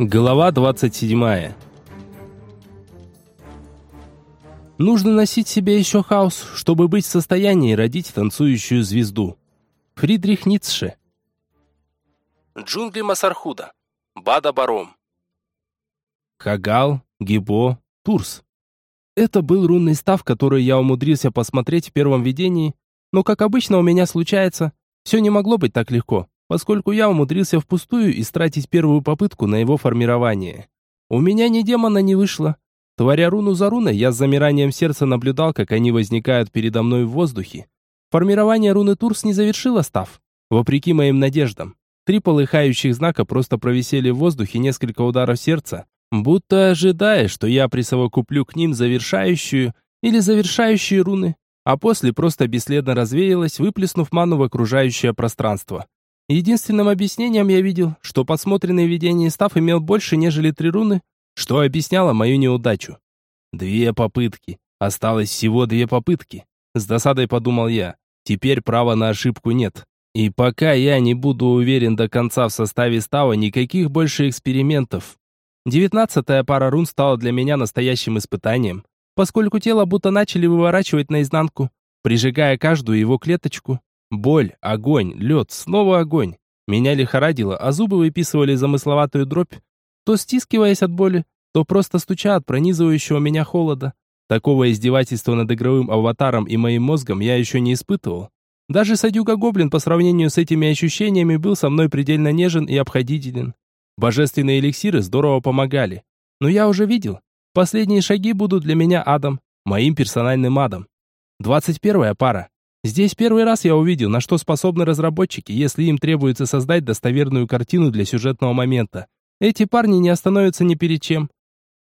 Глава 27. Нужно носить себе еще хаос, чтобы быть в состоянии родить танцующую звезду. Фридрих Ницше. Джунгли Масархуда. Бада Баром. Хагал, Гибо, Турс. Это был рунный став, который я умудрился посмотреть в первом видении, но, как обычно у меня случается, все не могло быть так легко поскольку я умудрился впустую истратить первую попытку на его формирование. У меня ни демона не вышло. Творя руну за руной, я с замиранием сердца наблюдал, как они возникают передо мной в воздухе. Формирование руны Турс не завершило став, вопреки моим надеждам. Три полыхающих знака просто провисели в воздухе несколько ударов сердца, будто ожидая, что я присовокуплю к ним завершающую или завершающие руны, а после просто бесследно развеялась, выплеснув ману в окружающее пространство. Единственным объяснением я видел, что подсмотренный в видении став имел больше, нежели три руны, что объясняло мою неудачу. Две попытки. Осталось всего две попытки. С досадой подумал я. Теперь права на ошибку нет. И пока я не буду уверен до конца в составе става, никаких больше экспериментов. Девятнадцатая пара рун стала для меня настоящим испытанием, поскольку тело будто начали выворачивать наизнанку, прижигая каждую его клеточку. Боль, огонь, лед, снова огонь. Меня лихорадило, а зубы выписывали замысловатую дробь, то стискиваясь от боли, то просто стуча от пронизывающего меня холода. Такого издевательства над игровым аватаром и моим мозгом я еще не испытывал. Даже Садюга-гоблин по сравнению с этими ощущениями был со мной предельно нежен и обходителен. Божественные эликсиры здорово помогали. Но я уже видел, последние шаги будут для меня адом, моим персональным адом. Двадцать первая пара. Здесь первый раз я увидел, на что способны разработчики, если им требуется создать достоверную картину для сюжетного момента. Эти парни не остановятся ни перед чем.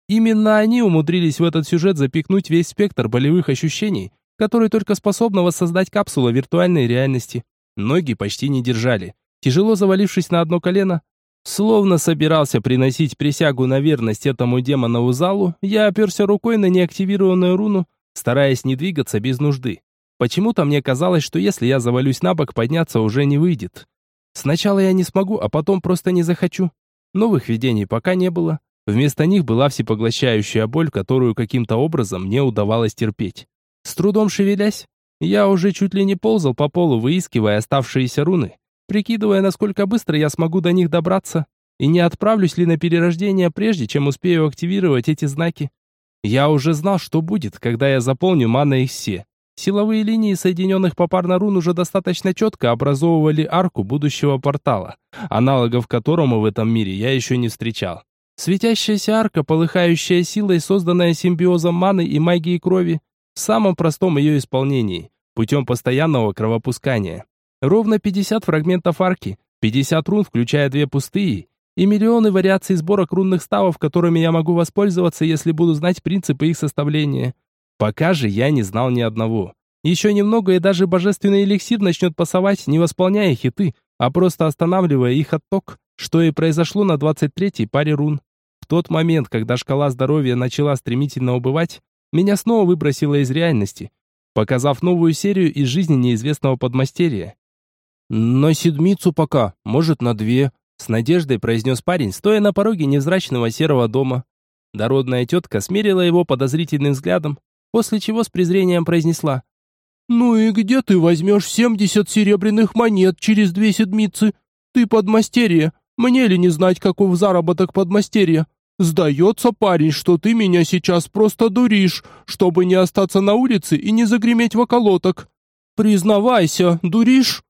Именно они умудрились в этот сюжет запихнуть весь спектр болевых ощущений, который только способна воссоздать капсула виртуальной реальности. Ноги почти не держали. Тяжело завалившись на одно колено, словно собирался приносить присягу на верность этому демонову залу, я оперся рукой на неактивированную руну, стараясь не двигаться без нужды. Почему-то мне казалось, что если я завалюсь на бок, подняться уже не выйдет. Сначала я не смогу, а потом просто не захочу. Новых видений пока не было. Вместо них была всепоглощающая боль, которую каким-то образом мне удавалось терпеть. С трудом шевелясь, я уже чуть ли не ползал по полу, выискивая оставшиеся руны, прикидывая, насколько быстро я смогу до них добраться, и не отправлюсь ли на перерождение прежде, чем успею активировать эти знаки. Я уже знал, что будет, когда я заполню маной их все. Силовые линии соединенных попарно рун уже достаточно четко образовывали арку будущего портала, аналогов которому в этом мире я еще не встречал. Светящаяся арка, полыхающая силой, созданная симбиозом маны и магии крови, в самом простом ее исполнении, путем постоянного кровопускания. Ровно 50 фрагментов арки, 50 рун, включая две пустые, и миллионы вариаций сборок рунных ставов, которыми я могу воспользоваться, если буду знать принципы их составления. Пока же я не знал ни одного. Еще немного, и даже божественный эликсир начнет пасовать, не восполняя хиты, а просто останавливая их отток, что и произошло на 23-й паре рун. В тот момент, когда шкала здоровья начала стремительно убывать, меня снова выбросило из реальности, показав новую серию из жизни неизвестного подмастерья. «На седмицу пока, может, на две», — с надеждой произнес парень, стоя на пороге невзрачного серого дома. Дородная тетка смерила его подозрительным взглядом, после чего с презрением произнесла. «Ну и где ты возьмешь семьдесят серебряных монет через две седмицы? Ты подмастерье, мне ли не знать, каков заработок подмастерья? Сдается, парень, что ты меня сейчас просто дуришь, чтобы не остаться на улице и не загреметь в околоток. Признавайся, дуришь?»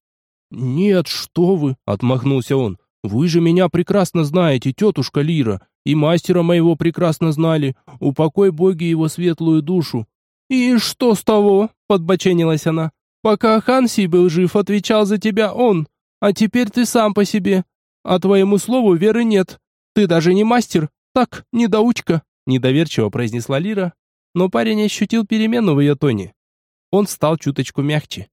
«Нет, что вы!» — отмахнулся он. «Вы же меня прекрасно знаете, тетушка Лира, и мастера моего прекрасно знали. Упокой боги его светлую душу. И что с того? Подбоченилась она. Пока Ханси был жив, отвечал за тебя он. А теперь ты сам по себе. А твоему слову веры нет. Ты даже не мастер. Так, недоучка. Недоверчиво произнесла Лира. Но парень ощутил перемену в ее тоне. Он стал чуточку мягче.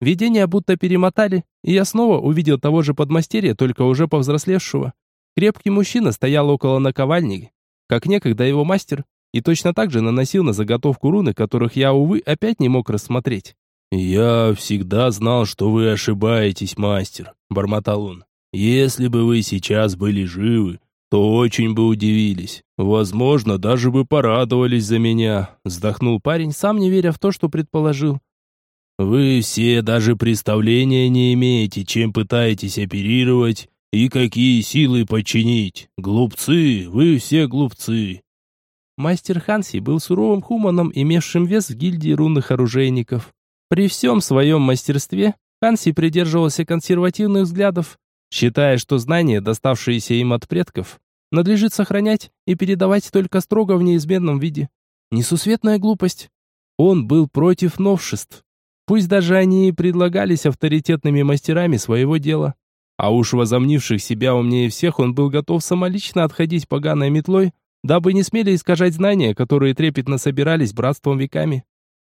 Видения будто перемотали, и я снова увидел того же подмастерья, только уже повзрослевшего. Крепкий мужчина стоял около наковальни, как некогда его мастер, и точно так же наносил на заготовку руны, которых я, увы, опять не мог рассмотреть. «Я всегда знал, что вы ошибаетесь, мастер», — бормотал он. «Если бы вы сейчас были живы, то очень бы удивились. Возможно, даже бы порадовались за меня, вздохнул парень, сам не веря в то, что предположил. Вы все даже представления не имеете, чем пытаетесь оперировать и какие силы подчинить. Глупцы, вы все глупцы. Мастер Ханси был суровым хуманом, имевшим вес в гильдии рунных оружейников. При всем своем мастерстве Ханси придерживался консервативных взглядов, считая, что знания, доставшиеся им от предков, надлежит сохранять и передавать только строго в неизменном виде. Несусветная глупость. Он был против новшеств. Пусть даже они и предлагались авторитетными мастерами своего дела. А уж возомнивших себя умнее всех, он был готов самолично отходить поганой метлой, дабы не смели искажать знания, которые трепетно собирались братством веками.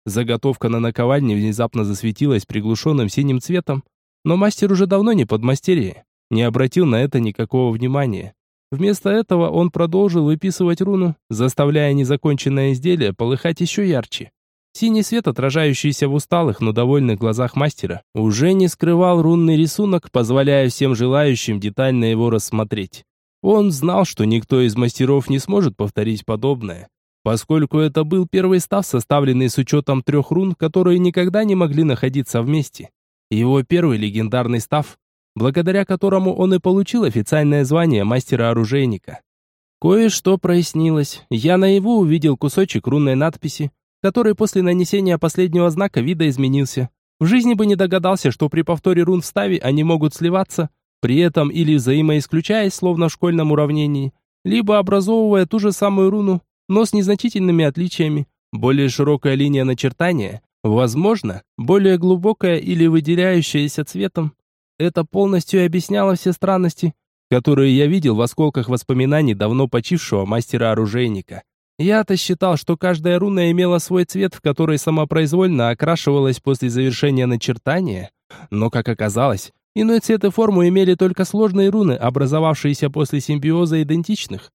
Заготовка на наковальне внезапно засветилась приглушенным синим цветом, но мастер уже давно не подмастерье, не обратил на это никакого внимания. Вместо этого он продолжил выписывать руну, заставляя незаконченное изделие полыхать еще ярче. Синий свет, отражающийся в усталых, но довольных глазах мастера, уже не скрывал рунный рисунок, позволяя всем желающим детально его рассмотреть. Он знал, что никто из мастеров не сможет повторить подобное, поскольку это был первый став, составленный с учетом трех рун, которые никогда не могли находиться вместе. Его первый легендарный став, благодаря которому он и получил официальное звание мастера-оружейника. Кое-что прояснилось. Я наяву увидел кусочек рунной надписи, который после нанесения последнего знака вида изменился. В жизни бы не догадался, что при повторе рун в ставе они могут сливаться, при этом или взаимоисключаясь, словно в школьном уравнении, либо образовывая ту же самую руну, но с незначительными отличиями. Более широкая линия начертания, возможно, более глубокая или выделяющаяся цветом. Это полностью объясняло все странности, которые я видел в осколках воспоминаний давно почившего мастера-оружейника. Я-то считал, что каждая руна имела свой цвет, в который самопроизвольно окрашивалась после завершения начертания, но, как оказалось, иной цвет и форму имели только сложные руны, образовавшиеся после симбиоза идентичных.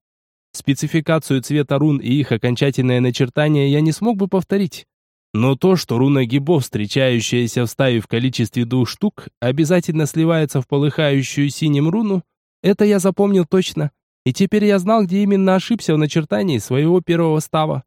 Спецификацию цвета рун и их окончательное начертание я не смог бы повторить, но то, что руна гибов, встречающаяся в стае в количестве двух штук, обязательно сливается в полыхающую синим руну, это я запомнил точно. И теперь я знал, где именно ошибся в начертании своего первого става.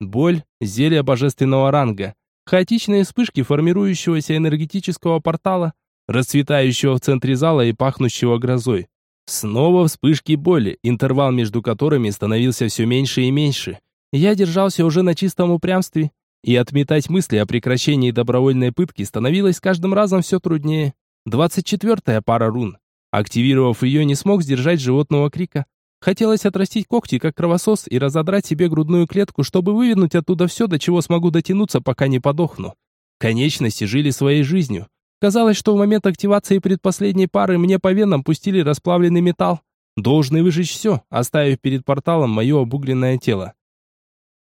Боль, зелье божественного ранга, хаотичные вспышки формирующегося энергетического портала, расцветающего в центре зала и пахнущего грозой. Снова вспышки боли, интервал между которыми становился все меньше и меньше. Я держался уже на чистом упрямстве, и отметать мысли о прекращении добровольной пытки становилось каждым разом все труднее. Двадцать четвертая пара рун. Активировав ее, не смог сдержать животного крика. Хотелось отрастить когти, как кровосос, и разодрать себе грудную клетку, чтобы вывинуть оттуда все, до чего смогу дотянуться, пока не подохну. Конечности жили своей жизнью. Казалось, что в момент активации предпоследней пары мне по венам пустили расплавленный металл, должны выжечь все, оставив перед порталом мое обугленное тело.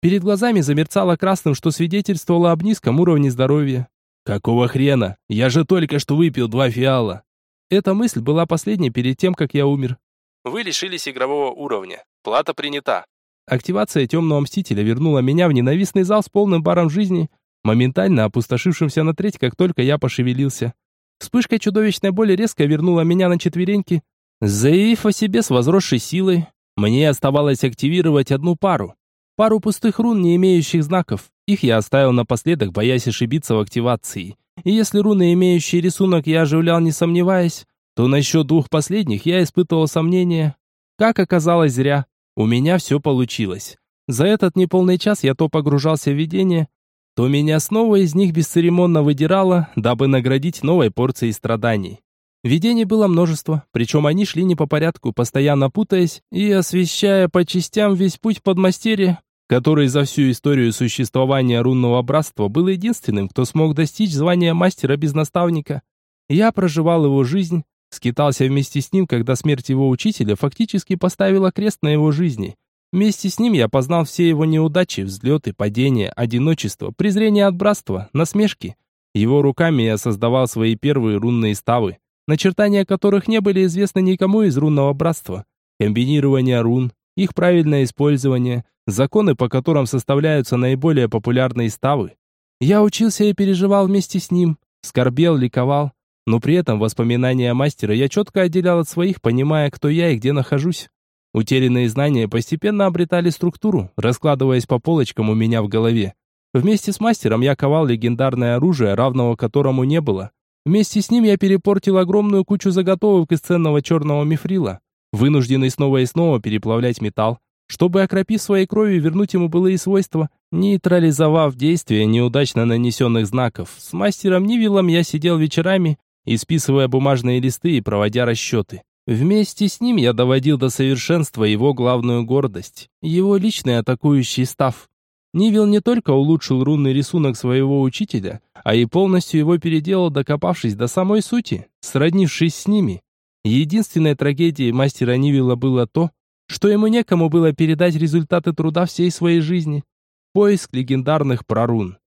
Перед глазами замерцало красным, что свидетельствовало об низком уровне здоровья. «Какого хрена? Я же только что выпил два фиала!» Эта мысль была последней перед тем, как я умер. Вы лишились игрового уровня. Плата принята. Активация темного мстителя вернула меня в ненавистный зал с полным баром жизни, моментально опустошившимся на треть, как только я пошевелился. Вспышка чудовищной боли резко вернула меня на четвереньки. Заявив о себе с возросшей силой, мне оставалось активировать одну пару. Пару пустых рун, не имеющих знаков. Их я оставил напоследок, боясь ошибиться в активации. И если руны, имеющие рисунок, я оживлял, не сомневаясь, то насчет двух последних я испытывал сомнения. Как оказалось, зря. У меня все получилось. За этот неполный час я то погружался в видение, то меня снова из них бесцеремонно выдирало, дабы наградить новой порцией страданий. Видений было множество, причем они шли не по порядку, постоянно путаясь и освещая по частям весь путь подмастерья, который за всю историю существования рунного братства был единственным, кто смог достичь звания мастера без наставника. Я проживал его жизнь, скитался вместе с ним, когда смерть его учителя фактически поставила крест на его жизни. Вместе с ним я познал все его неудачи, взлеты, падения, одиночество, презрение от братства, насмешки. Его руками я создавал свои первые рунные ставы начертания которых не были известны никому из рунного братства. Комбинирование рун, их правильное использование, законы, по которым составляются наиболее популярные ставы. Я учился и переживал вместе с ним, скорбел, ликовал, но при этом воспоминания мастера я четко отделял от своих, понимая, кто я и где нахожусь. Утерянные знания постепенно обретали структуру, раскладываясь по полочкам у меня в голове. Вместе с мастером я ковал легендарное оружие, равного которому не было. Вместе с ним я перепортил огромную кучу заготовок из ценного черного мифрила, вынужденный снова и снова переплавлять металл, чтобы, окропив своей кровью, вернуть ему былые свойства, нейтрализовав действие неудачно нанесенных знаков. С мастером Нивилом я сидел вечерами, исписывая бумажные листы и проводя расчеты. Вместе с ним я доводил до совершенства его главную гордость, его личный атакующий став. Нивил не только улучшил рунный рисунок своего учителя, а и полностью его переделал, докопавшись до самой сути, сроднившись с ними. Единственной трагедией мастера Нивила было то, что ему некому было передать результаты труда всей своей жизни. Поиск легендарных прорун.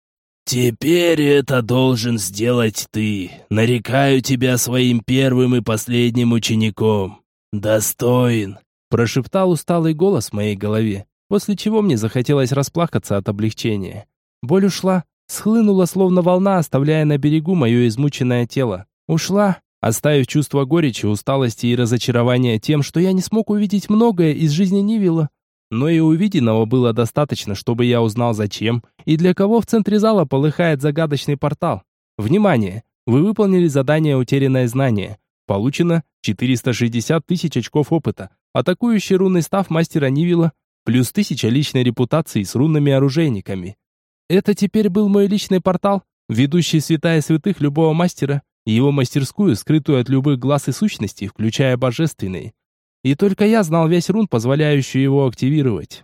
«Теперь это должен сделать ты. Нарекаю тебя своим первым и последним учеником. Достоин!» Прошептал усталый голос в моей голове, после чего мне захотелось расплакаться от облегчения. Боль ушла, схлынула словно волна, оставляя на берегу мое измученное тело. Ушла, оставив чувство горечи, усталости и разочарования тем, что я не смог увидеть многое из жизни Нивила. Но и увиденного было достаточно, чтобы я узнал зачем и для кого в центре зала полыхает загадочный портал. Внимание! Вы выполнили задание «Утерянное знание». Получено 460 тысяч очков опыта. Атакующий рунный став мастера Нивила, плюс 1000 личной репутации с рунными оружейниками. Это теперь был мой личный портал, ведущий святая святых любого мастера, его мастерскую, скрытую от любых глаз и сущностей, включая божественные. И только я знал весь рун, позволяющий его активировать.